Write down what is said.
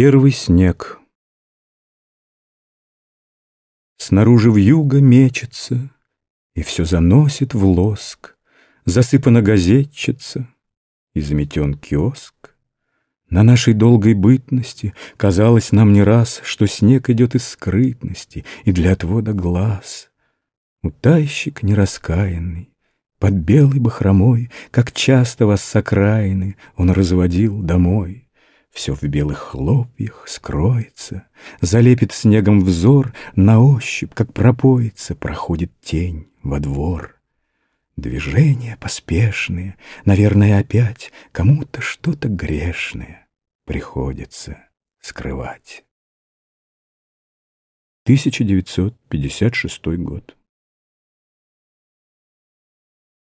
Первый снег Снаружи вьюга мечется, И все заносит в лоск, Засыпана газетчица, И заметен киоск. На нашей долгой бытности Казалось нам не раз, Что снег идет из скрытности И для отвода глаз. Утайщик нераскаянный, Под белой бахромой, Как часто вас с окраины Он разводил домой. Все в белых хлопьях скроется, Залепит снегом взор, На ощупь, как пропоится, Проходит тень во двор. Движения поспешные, Наверное, опять Кому-то что-то грешное Приходится скрывать. 1956 год.